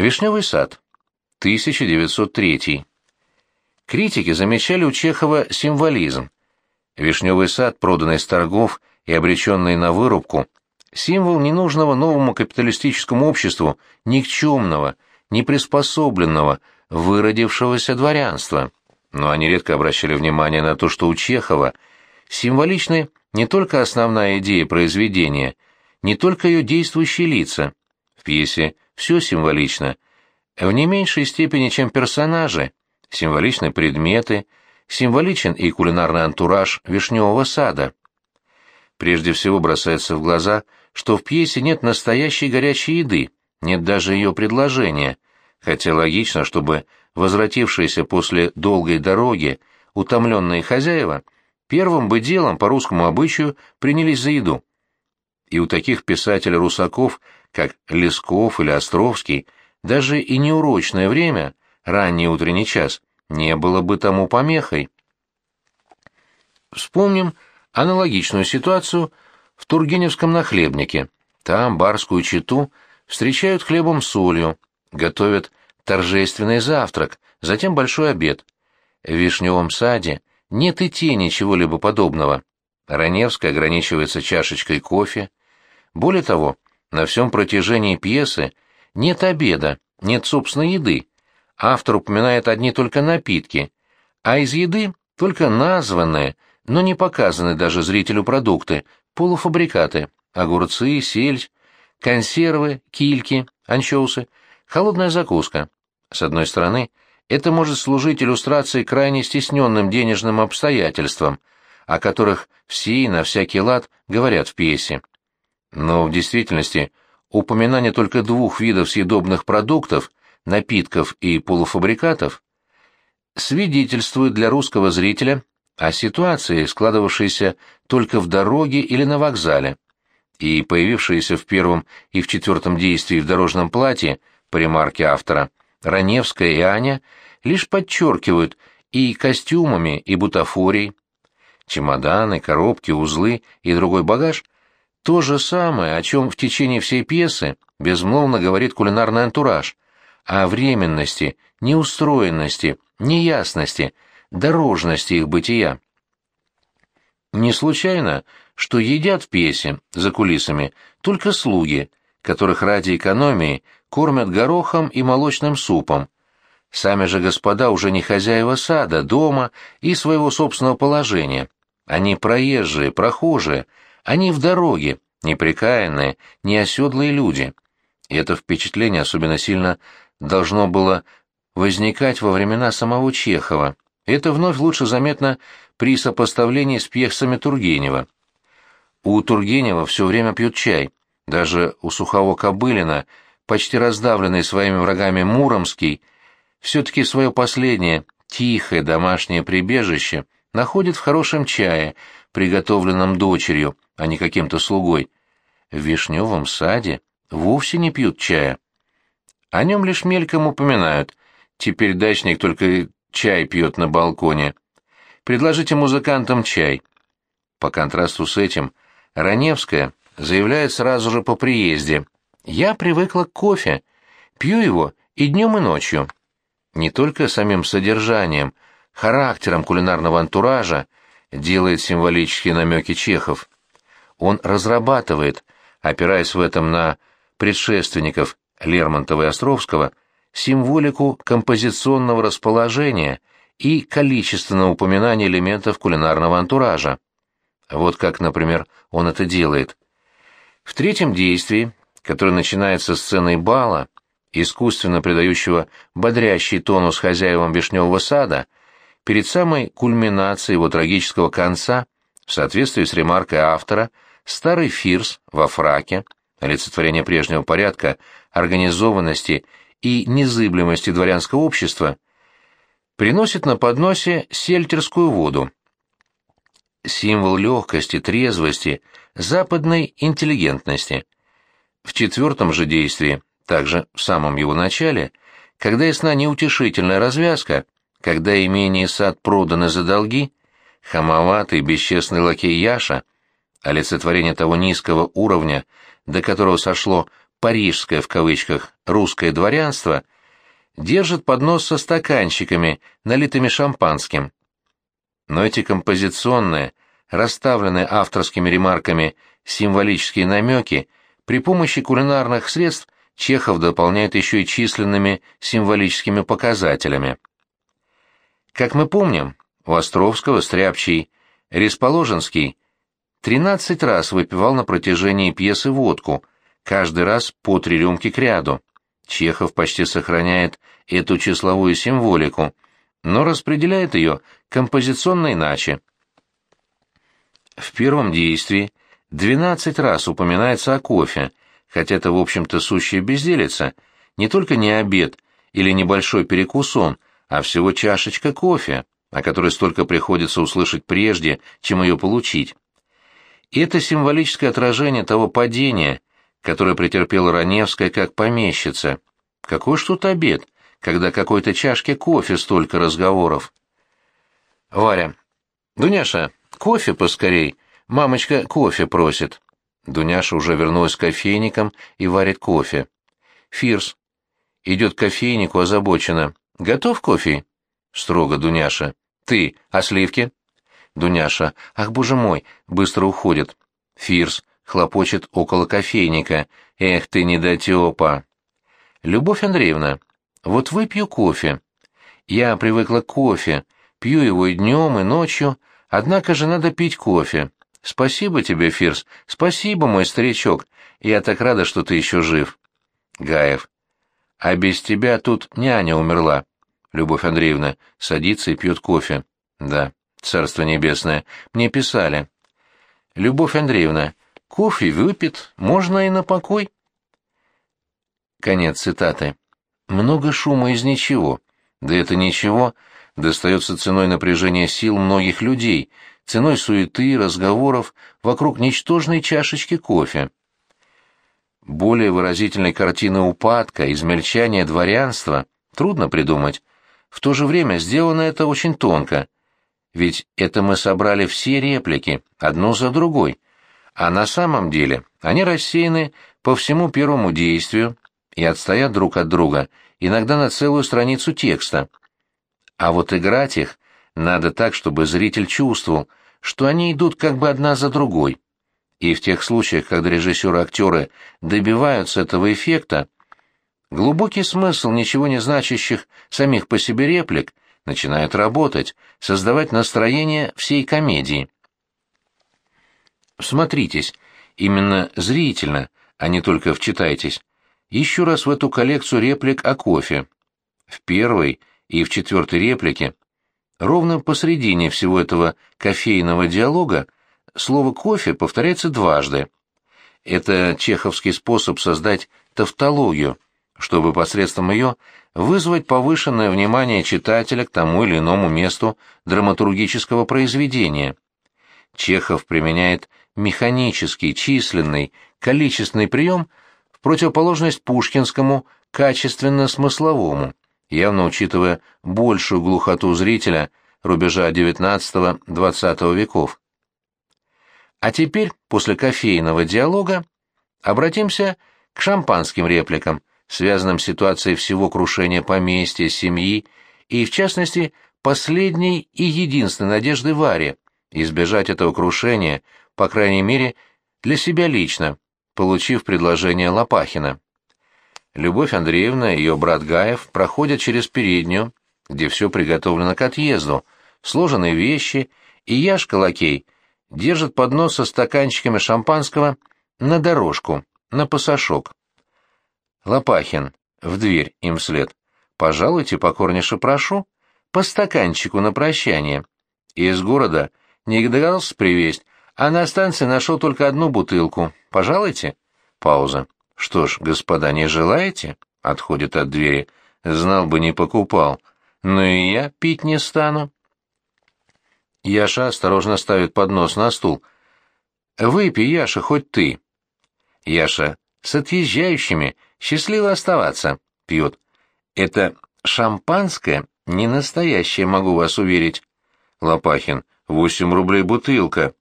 Вишневый сад. 1903. Критики замечали у Чехова символизм. Вишневый сад, проданный с торгов и обреченный на вырубку, символ ненужного новому капиталистическому обществу, никчемного, неприспособленного, выродившегося дворянства. Но они редко обращали внимание на то, что у Чехова символичны не только основная идея произведения, не только ее действующие лица. В пьесе все символично. В не меньшей степени, чем персонажи, символичны предметы, символичен и кулинарный антураж вишневого сада. Прежде всего бросается в глаза, что в пьесе нет настоящей горячей еды, нет даже ее предложения, хотя логично, чтобы возвратившиеся после долгой дороги утомленные хозяева первым бы делом по русскому обычаю принялись за еду. И у таких писателей-русаков, как Лесков или Островский, даже и неурочное время, ранний утренний час, не было бы тому помехой. Вспомним аналогичную ситуацию в Тургеневском нахлебнике. Там барскую читу встречают хлебом с солью, готовят торжественный завтрак, затем большой обед. В вишневом саде нет и тени чего-либо подобного. Раневская ограничивается чашечкой кофе. Более того, на всем протяжении пьесы нет обеда, нет собственной еды. Автор упоминает одни только напитки, а из еды только названные, но не показанные даже зрителю продукты, полуфабрикаты, огурцы, сельдь, консервы, кильки, анчоусы, холодная закуска. С одной стороны, это может служить иллюстрацией крайне стесненным денежным обстоятельствам, о которых все и на всякий лад говорят в пьесе. Но в действительности упоминание только двух видов съедобных продуктов, напитков и полуфабрикатов, свидетельствует для русского зрителя о ситуации, складывавшейся только в дороге или на вокзале, и появившиеся в первом и в четвертом действии в дорожном платье, по ремарке автора, Раневская и Аня лишь подчеркивают и костюмами, и бутафорией. Чемоданы, коробки, узлы и другой багаж — то же самое, о чем в течение всей пьесы безмолвно говорит кулинарный антураж, о временности, неустроенности, неясности, дорожности их бытия. Не случайно, что едят в пьесе, за кулисами, только слуги, которых ради экономии кормят горохом и молочным супом. Сами же господа уже не хозяева сада, дома и своего собственного положения. Они проезжие, прохожие, они в дороге, неприкаянные, неоседлые люди. И это впечатление особенно сильно должно было возникать во времена самого Чехова. Это вновь лучше заметно при сопоставлении с пьесами Тургенева. У Тургенева все время пьют чай. Даже у Сухого Кобылина, почти раздавленный своими врагами Муромский, все-таки свое последнее, тихое домашнее прибежище находит в хорошем чае, приготовленном дочерью, а не каким-то слугой. В вишневом саде вовсе не пьют чая. О нем лишь мельком упоминают. Теперь дачник только чай пьет на балконе. Предложите музыкантам чай. По контрасту с этим, Раневская заявляет сразу же по приезде. «Я привыкла к кофе. Пью его и днем, и ночью». Не только самим содержанием, характером кулинарного антуража делает символические намеки Чехов. Он разрабатывает, опираясь в этом на предшественников Лермонтова и Островского, символику композиционного расположения и количественного упоминания элементов кулинарного антуража. Вот как, например, он это делает. В третьем действии, которое начинается с сцены бала, искусственно придающего бодрящий тонус хозяевам вишневого сада, перед самой кульминацией его трагического конца, в соответствии с ремаркой автора, старый Фирс во фраке, олицетворение прежнего порядка, организованности и незыблемости дворянского общества, приносит на подносе сельтерскую воду. Символ легкости, трезвости, западной интеллигентности. В четвертом же действии, также в самом его начале, когда ясна неутешительная развязка, когда имение и сад проданы за долги, хамоватый бесчестный лакей Яша, олицетворение того низкого уровня, до которого сошло «парижское» в кавычках русское дворянство держит поднос со стаканчиками, налитыми шампанским. Но эти композиционные, расставленные авторскими ремарками символические намеки при помощи кулинарных средств Чехов дополняет еще и численными символическими показателями. Как мы помним, у Островского, Стряпчий, Ресположенский 13 раз выпивал на протяжении пьесы водку, каждый раз по три рюмки к ряду. Чехов почти сохраняет эту числовую символику, но распределяет ее композиционно иначе. В первом действии 12 раз упоминается о кофе, хотя это, в общем-то, сущая безделица, не только не обед или небольшой перекусон, а всего чашечка кофе, о которой столько приходится услышать прежде, чем ее получить. И это символическое отражение того падения, которое претерпела Раневская как помещица. Какой ж тут обед, когда какой-то чашке кофе столько разговоров? Варя. Дуняша, кофе поскорей. Мамочка кофе просит. Дуняша уже вернулась к кофейникам и варит кофе. Фирс. Идет к кофейнику озабоченно. Готов кофе? Строго Дуняша. Ты, а сливки? Дуняша. Ах, боже мой, быстро уходит. Фирс хлопочет около кофейника. Эх ты, недотепа. Любовь Андреевна, вот выпью кофе. Я привыкла к кофе, пью его и днем, и ночью, однако же надо пить кофе. Спасибо тебе, Фирс, спасибо, мой старичок. Я так рада, что ты еще жив. Гаев. А без тебя тут няня умерла. Любовь Андреевна садится и пьет кофе. Да, царство небесное, мне писали. Любовь Андреевна, кофе выпит, можно и на покой. Конец цитаты. Много шума из ничего. Да это ничего достается ценой напряжения сил многих людей, ценой суеты, разговоров вокруг ничтожной чашечки кофе. Более выразительной картины упадка, измельчания дворянства трудно придумать. В то же время сделано это очень тонко. Ведь это мы собрали все реплики, одну за другой. А на самом деле они рассеяны по всему первому действию и отстоят друг от друга, иногда на целую страницу текста. А вот играть их надо так, чтобы зритель чувствовал, что они идут как бы одна за другой. И в тех случаях, когда режиссеры и актеры добиваются этого эффекта, глубокий смысл ничего не значащих самих по себе реплик начинает работать, создавать настроение всей комедии. Смотритесь, именно зрительно, а не только вчитайтесь, еще раз в эту коллекцию реплик о кофе. В первой и в четвертой реплике Ровно посредине всего этого кофейного диалога слово «кофе» повторяется дважды. Это чеховский способ создать тавтологию, чтобы посредством ее вызвать повышенное внимание читателя к тому или иному месту драматургического произведения. Чехов применяет механический, численный, количественный прием в противоположность пушкинскому качественно-смысловому явно учитывая большую глухоту зрителя рубежа XIX-XX веков. А теперь, после кофейного диалога, обратимся к шампанским репликам, связанным с ситуацией всего крушения поместья, семьи и, в частности, последней и единственной надежды Варе избежать этого крушения, по крайней мере, для себя лично, получив предложение Лопахина. Любовь Андреевна и ее брат Гаев проходят через переднюю, где все приготовлено к отъезду, сложены вещи, и Яшка Лакей держит поднос со стаканчиками шампанского на дорожку, на пасашок. Лопахин, в дверь им вслед. «Пожалуйте, покорнейше прошу, по стаканчику на прощание. Из города не догадался привезть, а на станции нашел только одну бутылку. Пожалуйте?» Пауза. «Что ж, господа, не желаете?» — отходит от двери. «Знал бы, не покупал. Но и я пить не стану». Яша осторожно ставит поднос на стул. «Выпей, Яша, хоть ты». Яша, с отъезжающими, счастливо оставаться, пьет. «Это шампанское не настоящее, могу вас уверить». Лопахин, восемь рублей бутылка.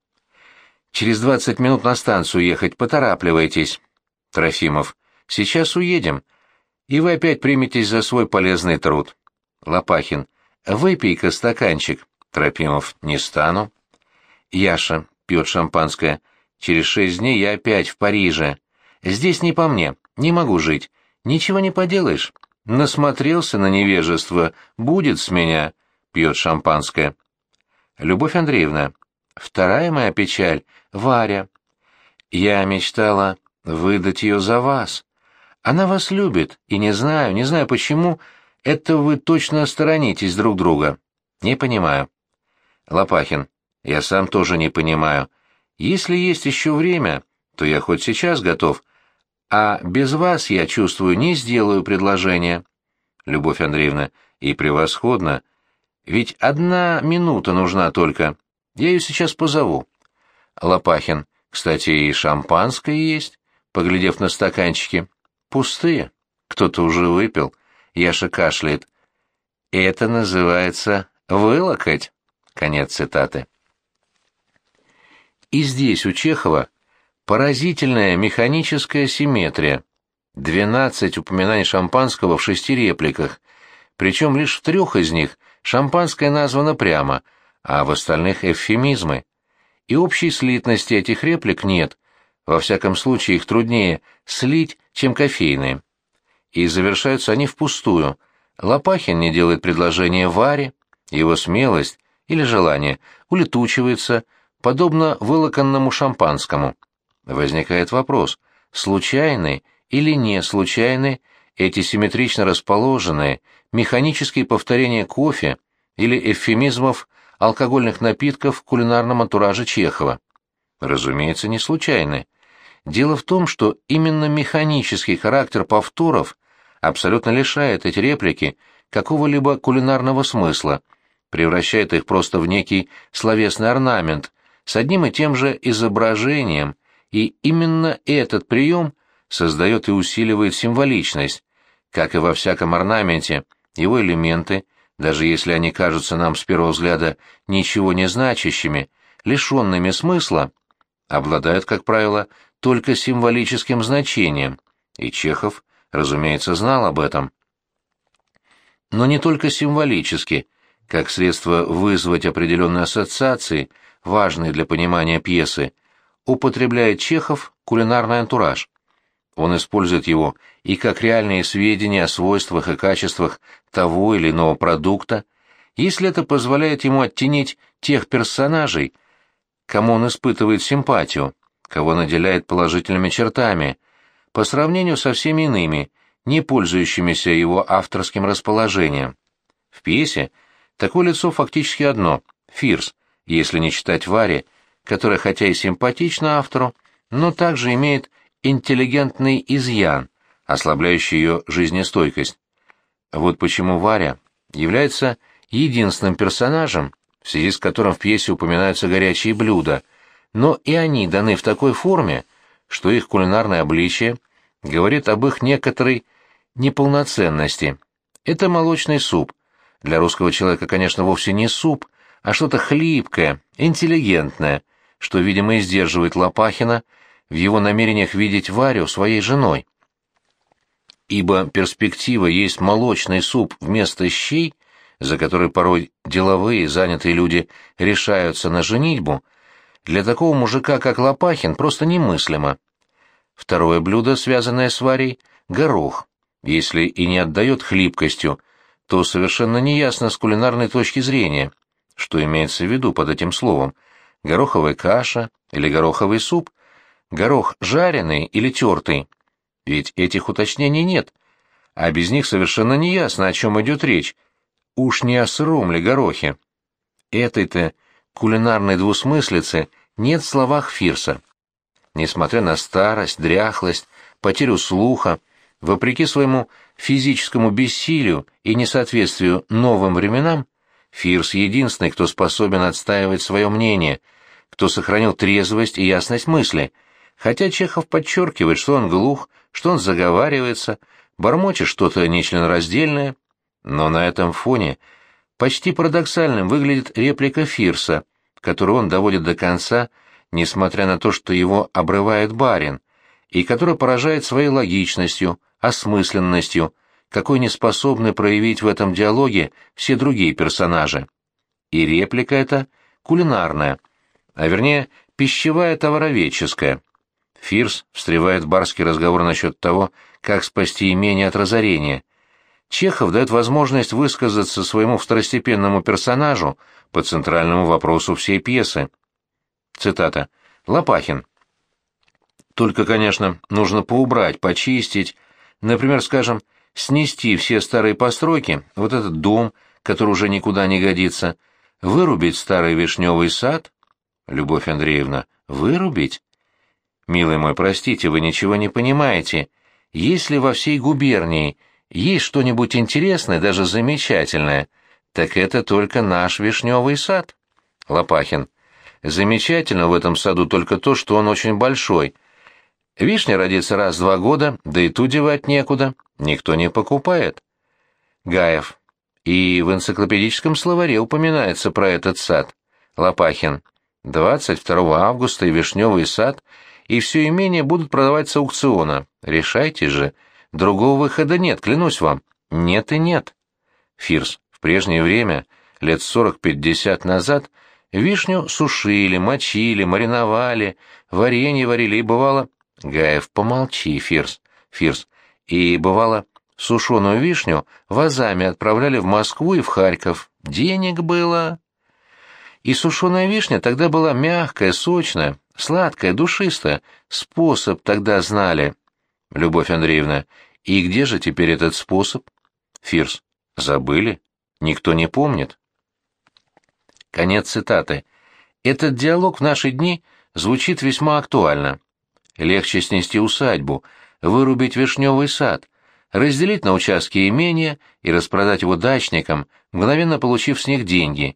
«Через двадцать минут на станцию ехать, поторапливайтесь». Трофимов. Сейчас уедем, и вы опять приметесь за свой полезный труд. Лопахин. Выпей-ка стаканчик. Трофимов. Не стану. Яша. Пьет шампанское. Через шесть дней я опять в Париже. Здесь не по мне. Не могу жить. Ничего не поделаешь. Насмотрелся на невежество. Будет с меня. Пьет шампанское. Любовь Андреевна. Вторая моя печаль — Варя. Я мечтала выдать ее за вас. Она вас любит, и не знаю, не знаю почему, это вы точно сторонитесь друг друга. Не понимаю. Лопахин. Я сам тоже не понимаю. Если есть еще время, то я хоть сейчас готов, а без вас, я чувствую, не сделаю предложение. Любовь Андреевна. И превосходно. Ведь одна минута нужна только. Я ее сейчас позову. Лопахин. Кстати, и шампанское есть, поглядев на стаканчики. Пустые. Кто-то уже выпил. Яша кашляет. Это называется вылокать. Конец цитаты. И здесь у Чехова поразительная механическая симметрия. Двенадцать упоминаний шампанского в шести репликах, причем лишь в трех из них шампанское названо прямо, а в остальных эвфемизмы. И общей слитности этих реплик нет, во всяком случае их труднее слить, чем кофейные. И завершаются они впустую. Лопахин не делает предложение Варе, его смелость или желание улетучивается, подобно вылоканному шампанскому. Возникает вопрос, случайны или не случайны эти симметрично расположенные механические повторения кофе или эвфемизмов алкогольных напитков в кулинарном антураже Чехова. Разумеется, не случайны. Дело в том, что именно механический характер повторов абсолютно лишает эти реплики какого-либо кулинарного смысла, превращает их просто в некий словесный орнамент с одним и тем же изображением, и именно этот прием создает и усиливает символичность, как и во всяком орнаменте, его элементы, даже если они кажутся нам с первого взгляда ничего не значащими, лишенными смысла, обладают, как правило, только символическим значением, и Чехов, разумеется, знал об этом. Но не только символически, как средство вызвать определенные ассоциации, важные для понимания пьесы, употребляет Чехов кулинарный антураж. Он использует его и как реальные сведения о свойствах и качествах того или иного продукта, если это позволяет ему оттенить тех персонажей, кому он испытывает симпатию, кого наделяет положительными чертами, по сравнению со всеми иными, не пользующимися его авторским расположением. В пьесе такое лицо фактически одно — Фирс, если не читать Варе, которая хотя и симпатична автору, но также имеет интеллигентный изъян, ослабляющий ее жизнестойкость. Вот почему Варя является единственным персонажем, в связи с которым в пьесе упоминаются горячие блюда — но и они даны в такой форме, что их кулинарное обличие говорит об их некоторой неполноценности. Это молочный суп. Для русского человека, конечно, вовсе не суп, а что-то хлипкое, интеллигентное, что, видимо, и сдерживает Лопахина в его намерениях видеть Варю своей женой. Ибо перспектива есть молочный суп вместо щей, за который порой деловые, занятые люди решаются на женитьбу – для такого мужика, как Лопахин, просто немыслимо. Второе блюдо, связанное с Варей, — горох. Если и не отдает хлипкостью, то совершенно неясно с кулинарной точки зрения, что имеется в виду под этим словом. Гороховая каша или гороховый суп? Горох жареный или тертый? Ведь этих уточнений нет, а без них совершенно неясно, о чем идет речь. Уж не о сыром ли горохе? Этой-то кулинарной двусмыслицы нет в словах Фирса. Несмотря на старость, дряхлость, потерю слуха, вопреки своему физическому бессилию и несоответствию новым временам, Фирс единственный, кто способен отстаивать свое мнение, кто сохранил трезвость и ясность мысли, хотя Чехов подчеркивает, что он глух, что он заговаривается, бормочет что-то нечленораздельное, но на этом фоне почти парадоксальным выглядит реплика Фирса, которую он доводит до конца, несмотря на то, что его обрывает барин. и который поражает своей логичностью, осмысленностью, какой не способны проявить в этом диалоге все другие персонажи. И реплика эта кулинарная, а вернее пищевая товароведческая. Фирс встревает в барский разговор насчет того, как спасти имение от разорения. Чехов дает возможность высказаться своему второстепенному персонажу по центральному вопросу всей пьесы. Цитата. Лопахин. Только, конечно, нужно поубрать, почистить, например, скажем, снести все старые постройки, вот этот дом, который уже никуда не годится, вырубить старый вишневый сад. Любовь Андреевна, вырубить? Милый мой, простите, вы ничего не понимаете. Если во всей губернии есть что-нибудь интересное, даже замечательное, так это только наш вишневый сад. Лопахин. Замечательно в этом саду только то, что он очень большой. Вишня родится раз в два года, да и ту девать некуда, никто не покупает. Гаев. И в энциклопедическом словаре упоминается про этот сад. Лопахин. 22 августа и вишневый сад, и все имение будут продавать с аукциона. Решайте же. Другого выхода нет, клянусь вам. Нет и нет. Фирс. В прежнее время, лет сорок-пятьдесят назад, вишню сушили, мочили, мариновали, варенье варили, и бывало... Гаев, помолчи, Фирс. Фирс. И бывало, сушеную вишню вазами отправляли в Москву и в Харьков. Денег было... И сушеная вишня тогда была мягкая, сочная, сладкая, душистая. Способ тогда знали. Любовь Андреевна, и где же теперь этот способ? Фирс. Забыли? Никто не помнит. Конец цитаты. Этот диалог в наши дни звучит весьма актуально. Легче снести усадьбу, вырубить вишневый сад, разделить на участки имения и распродать его дачникам, мгновенно получив с них деньги.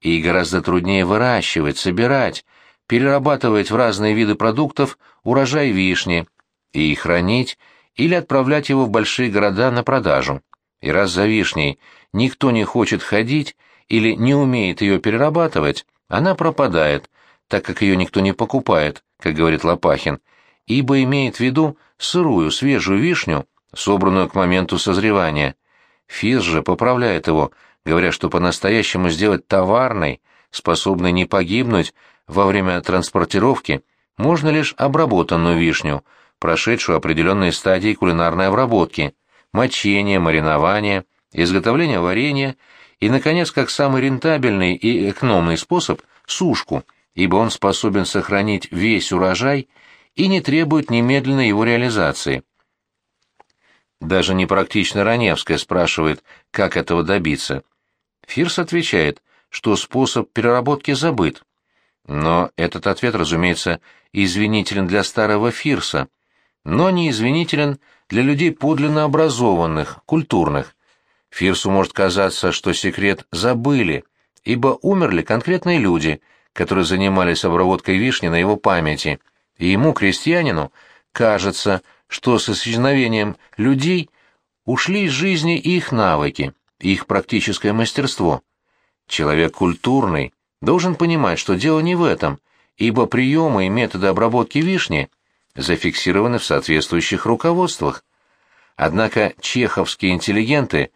И гораздо труднее выращивать, собирать, перерабатывать в разные виды продуктов урожай вишни и хранить или отправлять его в большие города на продажу. И раз за вишней никто не хочет ходить или не умеет ее перерабатывать, она пропадает, так как ее никто не покупает, как говорит Лопахин, ибо имеет в виду сырую, свежую вишню, собранную к моменту созревания. Физ же поправляет его, говоря, что по-настоящему сделать товарной, способной не погибнуть во время транспортировки, можно лишь обработанную вишню, прошедшую определенные стадии кулинарной обработки, мочение, маринование, изготовление варенья и, наконец, как самый рентабельный и экономный способ – сушку, ибо он способен сохранить весь урожай и не требует немедленной его реализации. Даже непрактично Раневская спрашивает, как этого добиться. Фирс отвечает, что способ переработки забыт. Но этот ответ, разумеется, извинителен для старого Фирса, но не извинителен для людей подлинно образованных, культурных. Фирсу может казаться, что секрет забыли, ибо умерли конкретные люди, которые занимались обработкой вишни на его памяти, и ему, крестьянину, кажется, что с исчезновением людей ушли из жизни их навыки, их практическое мастерство. Человек культурный должен понимать, что дело не в этом, ибо приемы и методы обработки вишни зафиксированы в соответствующих руководствах. Однако чеховские интеллигенты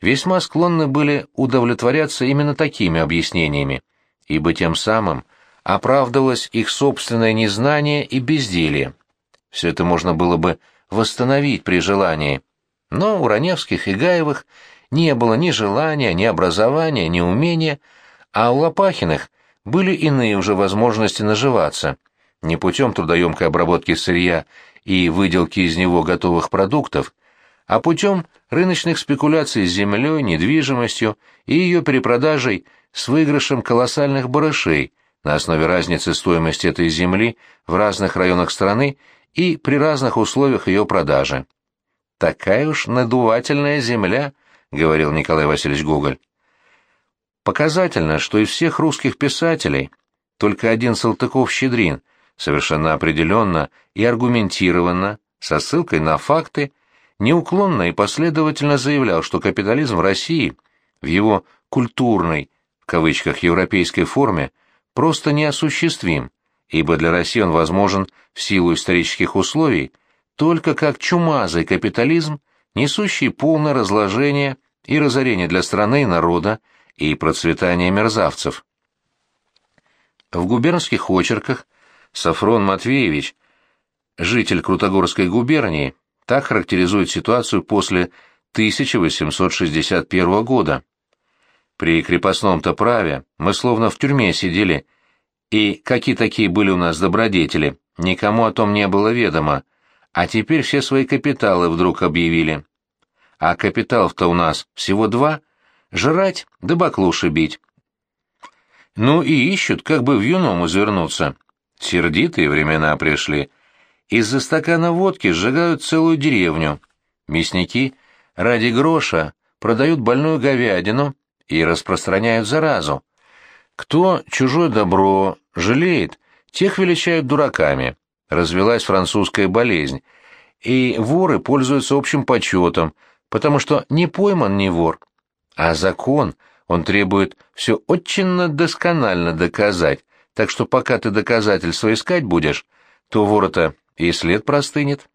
весьма склонны были удовлетворяться именно такими объяснениями, ибо тем самым оправдывалось их собственное незнание и безделье. Все это можно было бы восстановить при желании, но у Раневских и Гаевых не было ни желания, ни образования, ни умения, а у Лопахиных были иные уже возможности наживаться – не путем трудоемкой обработки сырья и выделки из него готовых продуктов, а путем рыночных спекуляций с землей, недвижимостью и ее перепродажей с выигрышем колоссальных барышей на основе разницы стоимости этой земли в разных районах страны и при разных условиях ее продажи. «Такая уж надувательная земля», — говорил Николай Васильевич Гоголь. Показательно, что из всех русских писателей только один Салтыков-Щедрин — совершенно определенно и аргументированно, со ссылкой на факты, неуклонно и последовательно заявлял, что капитализм в России в его «культурной» в кавычках европейской форме просто неосуществим, ибо для России он возможен в силу исторических условий только как чумазый капитализм, несущий полное разложение и разорение для страны и народа и процветание мерзавцев. В губернских очерках Сафрон Матвеевич, житель Крутогорской губернии, так характеризует ситуацию после 1861 года. При крепостном-то праве мы словно в тюрьме сидели, и какие такие были у нас добродетели, никому о том не было ведомо, а теперь все свои капиталы вдруг объявили. А капиталов-то у нас всего два — жрать да баклуши бить. Ну и ищут, как бы в юном извернуться. Сердитые времена пришли. Из-за стакана водки сжигают целую деревню. Мясники ради гроша продают больную говядину и распространяют заразу. Кто чужое добро жалеет, тех величают дураками. Развелась французская болезнь, и воры пользуются общим почетом, потому что не пойман не вор. А закон, он требует все очень досконально доказать, так что пока ты доказательства искать будешь, то ворота и след простынет.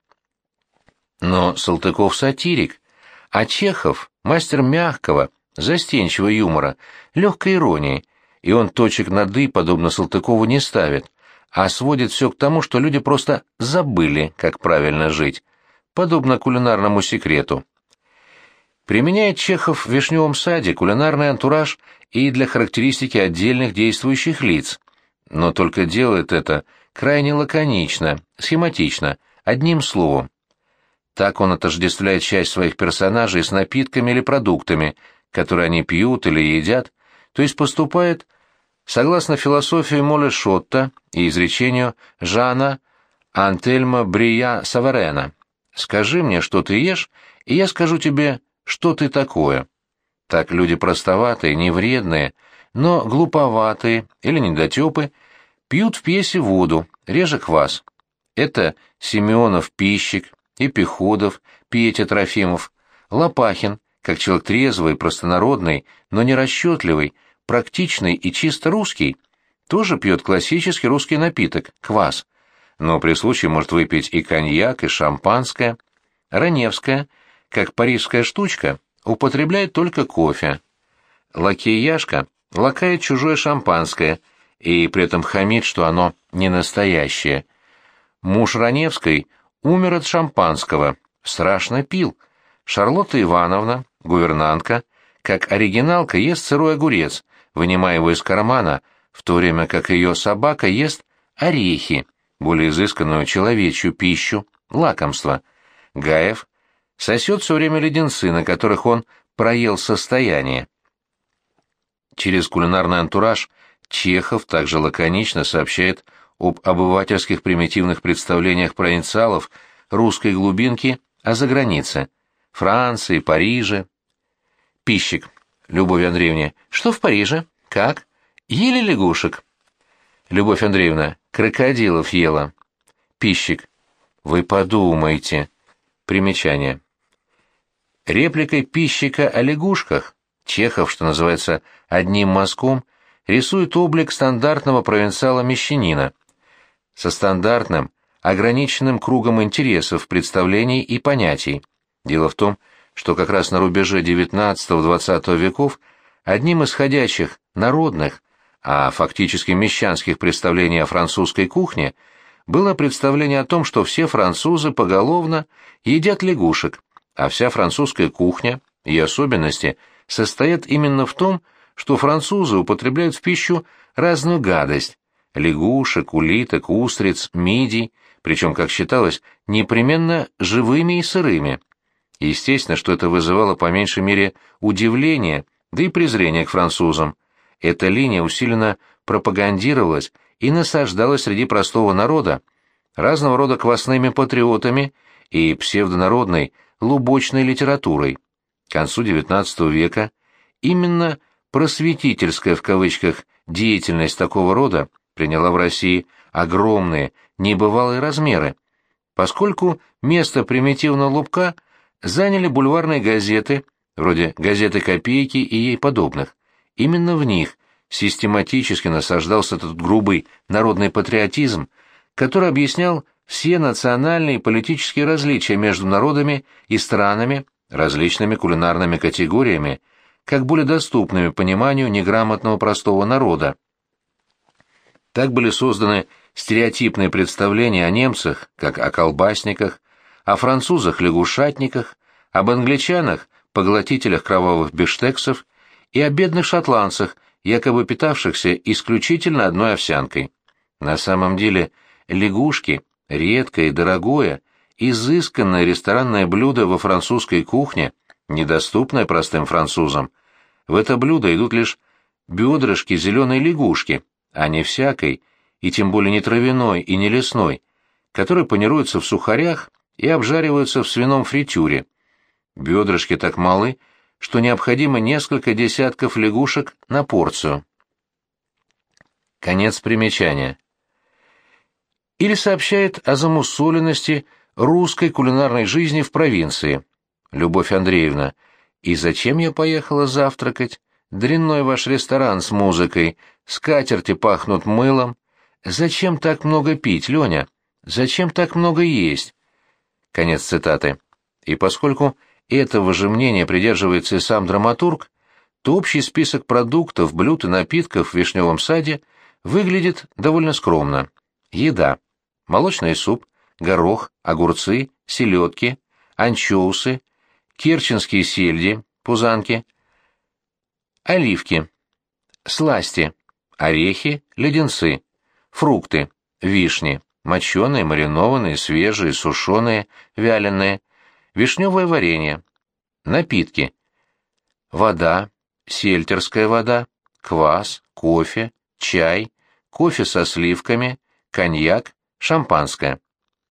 Но Салтыков сатирик, а Чехов — мастер мягкого, застенчивого юмора, легкой иронии, и он точек над «и», подобно Салтыкову, не ставит, а сводит все к тому, что люди просто забыли, как правильно жить, подобно кулинарному секрету. Применяет Чехов в «Вишневом саде» кулинарный антураж и для характеристики отдельных действующих лиц, но только делает это крайне лаконично, схематично, одним словом. Так он отождествляет часть своих персонажей с напитками или продуктами, которые они пьют или едят, то есть поступает согласно философии Моле Шотта и изречению Жана Антельма Брия Саварена. «Скажи мне, что ты ешь, и я скажу тебе, что ты такое». Так люди простоватые, невредные, но глуповатые или недотепы пьют в пьесе воду, реже квас. Это Семенов пищик, Эпиходов, Петя Трофимов, Лопахин, как человек трезвый, простонародный, но не расчетливый, практичный и чисто русский, тоже пьет классический русский напиток – квас, но при случае может выпить и коньяк, и шампанское. Раневская, как парижская штучка, употребляет только кофе. Лакей Яшка лакает чужое шампанское и при этом хамит, что оно не настоящее. Муж Раневской умер от шампанского, страшно пил. Шарлотта Ивановна, гувернантка, как оригиналка ест сырой огурец, вынимая его из кармана, в то время как ее собака ест орехи, более изысканную человечью пищу, лакомство. Гаев сосет все время леденцы, на которых он проел состояние. Через кулинарный антураж Чехов также лаконично сообщает об обывательских примитивных представлениях провинциалов русской глубинки о загранице, Франции, Париже. Пищик. Любовь Андреевна, что в Париже? Как? Ели лягушек? Любовь Андреевна, крокодилов ела. Пищик. Вы подумайте. Примечание. Репликой пищика о лягушках Чехов, что называется, одним мазком, рисует облик стандартного провинциала-мещанина, со стандартным, ограниченным кругом интересов, представлений и понятий. Дело в том, что как раз на рубеже XIX-XX веков одним из ходячих народных, а фактически мещанских представлений о французской кухне было представление о том, что все французы поголовно едят лягушек, а вся французская кухня и особенности состоят именно в том, что французы употребляют в пищу разную гадость, лягушек, улиток, устриц, мидий, причем, как считалось, непременно живыми и сырыми. Естественно, что это вызывало по меньшей мере удивление, да и презрение к французам. Эта линия усиленно пропагандировалась и насаждалась среди простого народа разного рода квасными патриотами и псевдонародной лубочной литературой. К концу XIX века именно «просветительская» в кавычках деятельность такого рода приняла в России огромные, небывалые размеры, поскольку место примитивного лубка заняли бульварные газеты, вроде «Газеты Копейки» и ей подобных. Именно в них систематически насаждался этот грубый народный патриотизм, который объяснял все национальные и политические различия между народами и странами, различными кулинарными категориями, как более доступными пониманию неграмотного простого народа. Так были созданы стереотипные представления о немцах, как о колбасниках, о французах-лягушатниках, об англичанах, поглотителях кровавых бифштексов и о бедных шотландцах, якобы питавшихся исключительно одной овсянкой. На самом деле лягушки – редкое и дорогое, изысканное ресторанное блюдо во французской кухне, недоступное простым французам. В это блюдо идут лишь бедрышки зеленой лягушки, а не всякой, и тем более не травяной и не лесной, которые панируются в сухарях и обжариваются в свином фритюре. Бедрышки так малы, что необходимо несколько десятков лягушек на порцию. Конец примечания. Или сообщает о замусоленности русской кулинарной жизни в провинции. Любовь Андреевна, и зачем я поехала завтракать? Дрянной ваш ресторан с музыкой, скатерти пахнут мылом. Зачем так много пить, Леня? Зачем так много есть? Конец цитаты. И поскольку этого же мнения придерживается и сам драматург, то общий список продуктов, блюд и напитков в вишневом саде выглядит довольно скромно. Еда. Молочный суп, горох, огурцы, селедки, анчоусы, керченские сельди, пузанки, оливки, сласти, орехи, леденцы, фрукты, вишни, моченые, маринованные, свежие, сушеные, вяленые, вишневое варенье, напитки, вода, сельтерская вода, квас, кофе, чай, кофе со сливками, коньяк, шампанское.